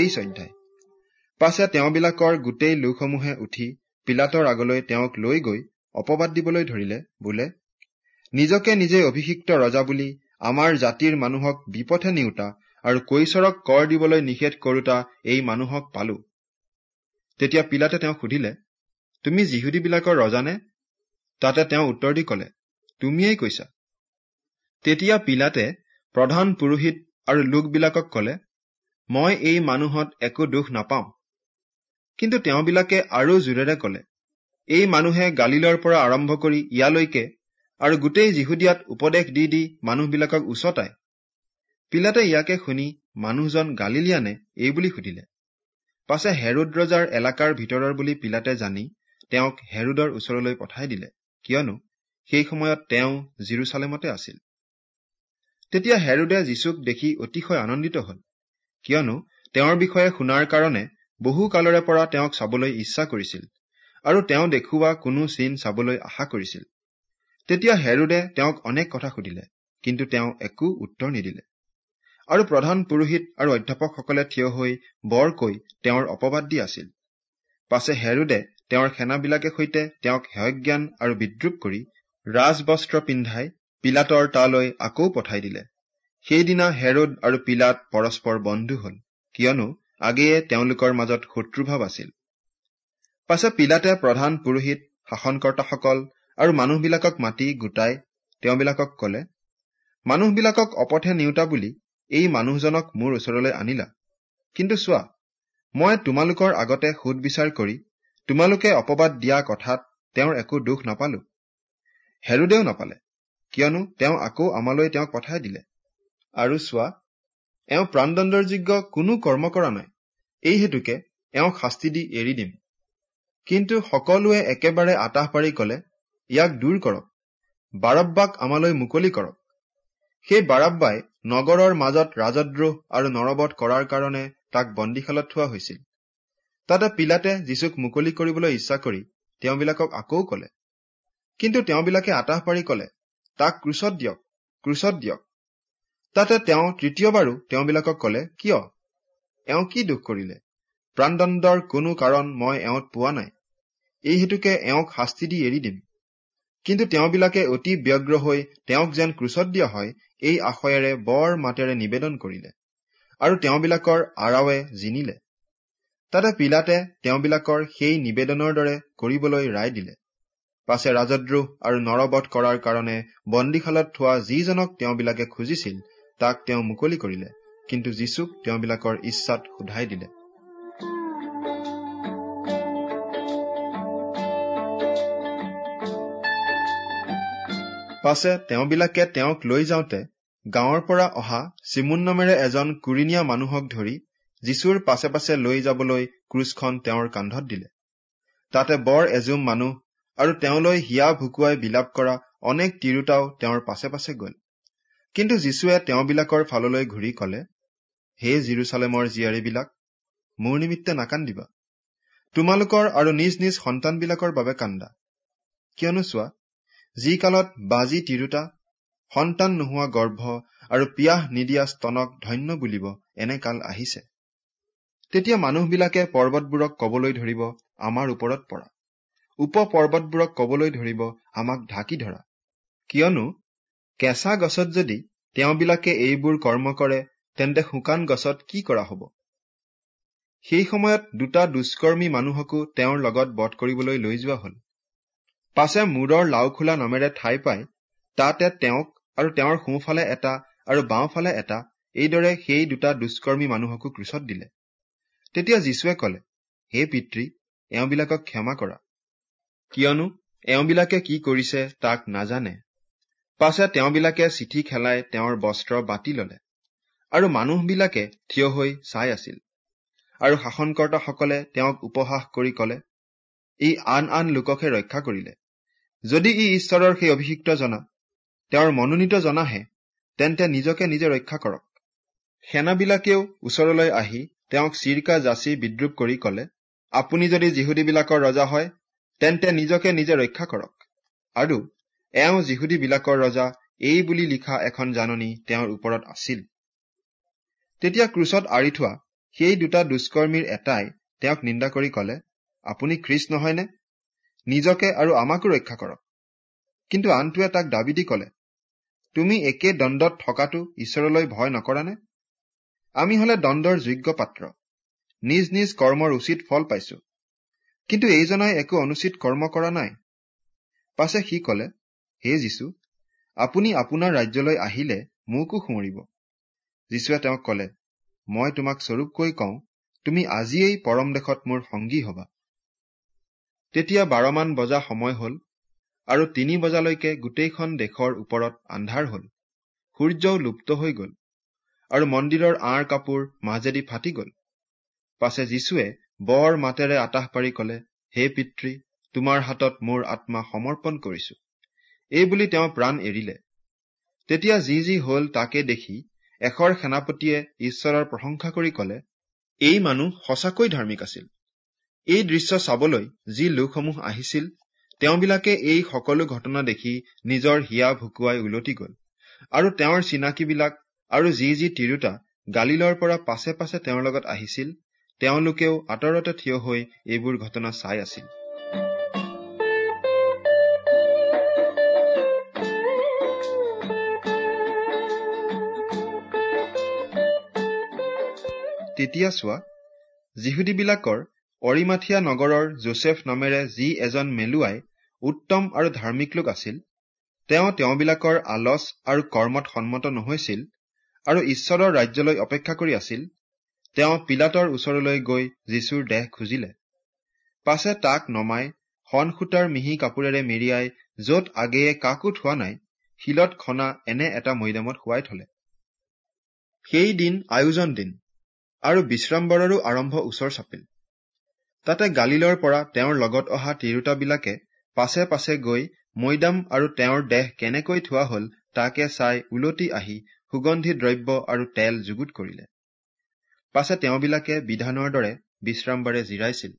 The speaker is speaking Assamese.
তেইছ অধ্যায় পাছে তেওঁবিলাকৰ গোটেই লোকসমূহে উঠি পিলাতৰ আগলৈ তেওঁক লৈ গৈ অপবাদ দিবলৈ ধৰিলে বোলে নিজকে নিজে অভিষিক্ত ৰজা বুলি আমাৰ জাতিৰ মানুহক বিপথে নিওতা আৰু কৈশৰক কৰ দিবলৈ নিষেধ কৰোতা এই মানুহক পালো। তেতিয়া পিলাতে তেওঁক সুধিলে তুমি যিহুদীবিলাকৰ ৰজানে তাতে তেওঁ উত্তৰ দি কলে তুমিয়েই কৈছা। তেতিয়া পিলাতে প্ৰধান পুৰোহিত আৰু লোকবিলাকক কলে মই এই মানুহত একো দুখ নাপাওঁ। কিন্তু তেওঁবিলাকে আৰু জোৰেৰে কলে এই মানুহে গালিলৰ পৰা আৰম্ভ কৰি ইয়ালৈকে আৰু গোটেই যিহুদিয়াত উপদেশ দি দি মানুহবিলাকক উচতাই পিলাতে ইয়াকে শুনি মানুহজন গালিলিয়া নে এই বুলি সুধিলে পাছে হেৰুদ ৰজাৰ এলেকাৰ ভিতৰৰ বুলি পিলাতে জানি তেওঁক হেৰুদৰ ওচৰলৈ পঠাই দিলে কিয়নো সেই সময়ত তেওঁ জিৰচালেমতে আছিল। তেতিয়া হেৰুদে যীচুক দেখি অতিশয় আনন্দিত হল। কিয়নো তেওঁৰ বিষয়ে শুনাৰ কাৰণে বহু কালৰে পৰা তেওঁক চাবলৈ ইচ্ছা কৰিছিল আৰু তেওঁ দেখুওৱা কোনো চিন চাবলৈ আশা কৰিছিল। তেতিয়া হেৰুদে তেওঁক অনেক কথা সুধিলে কিন্তু তেওঁ একো উত্তৰ নিদিলে। আৰু প্ৰধান পুৰোহিত আৰু অধ্যাপকসকলে থিয় হৈ বৰকৈ তেওঁৰ অপবাদ দি আছিল। পাছে হেৰুদে তেওঁৰ সেনাবিলাকে সৈতে তেওঁক হেয়জ্ঞান আৰু বিদ্ৰূপ কৰি ৰাজবস্ত্ৰ পিন্ধাই পিলাতৰ তালৈ আকৌ পঠাই দিলে। সেইদিনা হেৰুদ আৰু পিলাত পৰস্পৰ বন্ধু হল কিয়নো আগেয়ে তেওঁলোকৰ মাজত শত্ৰুভাৱ আছিল। পাছে পিলাতে প্ৰধান পুৰোহিত শাসনকৰ্তাসকল আৰু মানুহবিলাকক মাতি গোটাই তেওঁবিলাকক কলে মানুহবিলাকক অপথে নিওতা বুলি এই মানুহজনক মোৰ ওচৰলৈ আনিলা। কিন্তু চোৱা মই তোমালোকৰ আগতে সুধ বিচাৰ কৰি তোমালোকে অপবাদ দিয়া কথাত তেওঁৰ একো দুখ নাপালো। হেৰুদেও নাপালে কিয়নো তেওঁ আকৌ আমালৈ তেওঁক পঠাই দিলে। আৰু চোৱা এওঁ প্ৰাণদণ্ডৰ যোগ্য কোনো কৰ্ম কৰা নাই। এই হেতুকে এওঁক শাস্তি দি এৰি দিম। কিন্তু সকলোৱে একেবাৰে আতাহ পাৰি কলে ইয়াক দূৰ কৰক। বাৰব্বাক আমালৈ মুকলি কৰক। সেই বাৰব্বাই নগৰৰ মাজত ৰাজদ্ৰোহ আৰু নৰবধ কৰাৰ কাৰণে তাক বন্দীশালত থোৱা হৈছিল। তাতে পিলাতে যীচুক মুকলি কৰিবলৈ ইচ্ছা কৰি তেওঁবিলাকক আকৌ কলে। কিন্তু তেওঁবিলাকে আতাহ পাৰি কলে তাক ক্ৰুচত দিয়ক ক্ৰুচত দিয়ক। তাতে তেওঁ তৃতীয়বাৰো তেওঁবিলাকক কলে কিয়? এওঁ কি দুখ কৰিলে? প্ৰাণদণ্ডৰ কোনো কাৰণ মই এওঁত পোৱা নাই। এই হেতুকে এওঁক শাস্তি দি এৰি দিম। কিন্তু তেওঁবিলাকে অতি ব্যগ্ৰ হৈ তেওঁক যেন ক্ৰুচত দিয়া হয় এই আশয়েৰে বৰ মাতেৰে নিবেদন কৰিলে আৰু তেওঁবিলাকৰ আৰাৱে জিনিলে। তাতে পিলাতে তেওঁবিলাকৰ সেই নিবেদনৰ দৰে কৰিবলৈ ৰায় দিলে। পাছে ৰাজদ্ৰোহ আৰু নৰবধ কৰাৰ কাৰণে বন্দীশালত থোৱা যিজনক তেওঁবিলাকে খুজিছিল তাক তেওঁ মুকলি কৰিলে। কিন্তু যীচুক তেওঁবিলাকৰ ইচ্ছাত সোধাই দিলে। পাছে তেওঁবিলাকে তেওঁক লৈ যাওঁতে গাঁৱৰ পৰা অহা চিমুন নামেৰে এজন কুৰিনীয়া মানুহক ধৰি যীচুৰ পাছে পাছে লৈ যাবলৈ ক্ৰুজখন তেওঁৰ কান্ধত দিলে। তাতে বৰ এজুম মানুহ আৰু তেওঁলৈ হিয়া ভুকুৱাই বিলাপ কৰা অনেক তিৰোতাও তেওঁৰ পাছে পাছে গল। কিন্তু যীশুৱে তেওঁবিলাকৰ ফাললৈ ঘূৰি কলে হে জিৰচালেমৰ জীয়াৰীবিলাক মোৰ নিমিত্তে নাকান্দিবা। তোমালোকৰ আৰু নিজ নিজ সন্তানবিলাকৰ বাবে কান্দা। কিয়নো চোৱা যি কালত বাজি তিৰোতা সন্তান নোহোৱা গৰ্ভ আৰু পিয়াহ নিদিয়া স্তনক ধন্য বুলিব এনে কাল আহিছে। তেতিয়া মানুহবিলাকে পৰ্বতবোৰক কবলৈ ধৰিব আমাৰ ওপৰত পৰা। উপ পৰ্বতবোৰক কবলৈ ধৰিব আমাক ঢাকি ধৰা। কিয়নো কেঁচা গছত যদি তেওঁবিলাকে এইবোৰ কৰ্ম কৰে তেন্তে শুকান গছত কি কৰা হব? সেই সময়ত দুটা দুষ্কৰ্মী মানুহকো তেওঁৰ লগত বধ কৰিবলৈ লৈ যোৱা হল। পাছে মূৰৰ লাওখোলা নামেৰে ঠাই পাই তাতে তেওঁক আৰু তেওঁৰ সোঁফালে এটা আৰু বাওঁফালে এটা এইদৰে সেই দুটা দুষ্কৰ্মী মানুহকো ক্ৰোচত দিলে। তেতিয়া যীশুৱে কলে হে পিতৃ এওঁবিলাকক ক্ষমা কৰা। কিয়নো এওঁবিলাকে কি কৰিছে তাক নাজানে। পাছে তেওঁবিলাকে চিঠি খেলাই তেওঁৰ বস্ত্ৰ বাতি ললে আৰু মানুহবিলাকে থিয় হৈ চাই আছিল। আৰু শাসনকৰ্তাসকলে তেওঁক উপহাস কৰি কলে ই আন আন লোককহে ৰক্ষা কৰিলে। যদি ই ঈশ্বৰৰ সেই অভিষিক্ত জনা তেওঁৰ মনোনীত জনাহে তেন্তে নিজকে নিজে ৰক্ষা কৰক। সেনাবিলাকেও ওচৰলৈ আহি তেওঁক চিৰকা যাচি বিদ্ৰূপ কৰি কলে আপুনি যদি যিহুদীবিলাকৰ ৰজা হয় তেন্তে নিজকে নিজে ৰক্ষা কৰক আৰু এওঁ যিহুদীবিলাকৰ ৰজা এই বুলি লিখা এখন জাননী তেওঁৰ ওপৰত আছিল। তেতিয়া ক্ৰুচত আঁৰি থোৱা সেই দুটা দুষ্কৰ্মীৰ এটাই তেওঁক নিন্দা কৰি কলে আপুনি খ্ৰীষ্ট নহয়নে? নিজকে আৰু আমাকো ৰক্ষা কৰক। কিন্তু আনটোৱে তাক দাবী দি কলে তুমি একে দণ্ডত থকাটো ঈশ্বৰলৈ ভয় নকৰানে? আমি হলে দণ্ডৰ যোগ্য পাত্ৰ। নিজ নিজ কৰ্মৰ উচিত ফল পাইছো। কিন্তু এইজনাই একো অনুচিত কৰ্ম কৰা নাই। পাছে সি কলে হে যীশু আপুনি আপোনাৰ ৰাজ্যলৈ আহিলে মোকো সুঁৱৰিব যীশুৱে তেওঁক কলে মই তোমাক স্বৰূপকৈ কওঁ তুমি আজিয়েই পৰম দেশত মোৰ সংগী হবা। তেতিয়া বাৰমান বজা সময় হল আৰু তিনি বজালৈকে গোটেইখন দেশৰ ওপৰত আন্ধাৰ হল। সূৰ্যও লুপ্ত হৈ গল আৰু মন্দিৰৰ আঁৰ কাপোৰ মাজেদি ফাটি গল। পাছে যীশুৱে বৰ মাতেৰে আতাহ পাৰি কলে হে পিতৃ তোমাৰ হাতত মোৰ আত্মা সমৰ্পণ কৰিছো। এই বুলি তেওঁ প্ৰাণ এৰিলে। তেতিয়া যি যি হল তাকে দেখি এশৰ সেনাপতিয়ে ঈশ্বৰৰ প্ৰশংসা কৰি কলে এই মানুহ সঁচাকৈ ধাৰ্মিক আছিল। এই দৃশ্য চাবলৈ যি লোকসমূহ আহিছিল তেওঁবিলাকে এই সকলো ঘটনা দেখি নিজৰ হিয়া ভুকুৱাই উলটি গল। আৰু তেওঁৰ চিনাকিবিলাক আৰু যি যি তিৰোতা গালিলৰ পৰা পাছে পাছে তেওঁৰ লগত আহিছিল তেওঁলোকেও আঁতৰতে থিয় হৈ এইবোৰ ঘটনা চাই আছিল। তেতিয়া চোৱা যিহুদীবিলাকৰ অৰিমাথিয়া নগৰৰ জোচেফ নামেৰে যি এজন মেলুৱাই উত্তম আৰু ধাৰ্মিক লোক আছিল তেওঁ তেওঁবিলাকৰ আলচ আৰু কৰ্মত সন্মত নহৈছিল আৰু ঈশ্বৰৰ ৰাজ্যলৈ অপেক্ষা কৰি আছিল তেওঁ পিলাতৰ ওচৰলৈ গৈ যীশুৰ দেহ খুজিলে। পাছে তাক নমাই শন সূতাৰ মিহি কাপোৰেৰে মেৰিয়াই যত আগেয়ে কাকো থোৱা নাই শিলত খনা এনে এটা মৈদামত শুৱাই থলে। সেই দিন আয়োজন দিন। আৰু বিশ্ৰামবৰৰো আৰম্ভ ওচৰ চাপিল। তাতে গালিলৰ পৰা তেওঁৰ লগত অহা তিৰোতাবিলাকে পাছে পাছে গৈ মৈদাম আৰু তেওঁৰ দেহ কেনেকৈ থোৱা হল তাকে চাই উলটি আহি সুগন্ধি দ্ৰব্য আৰু তেল যুগুত কৰিলে। পাছে তেওঁবিলাকে বিধানৰ দৰে বিশ্ৰামবাৰে জিৰাইছিল।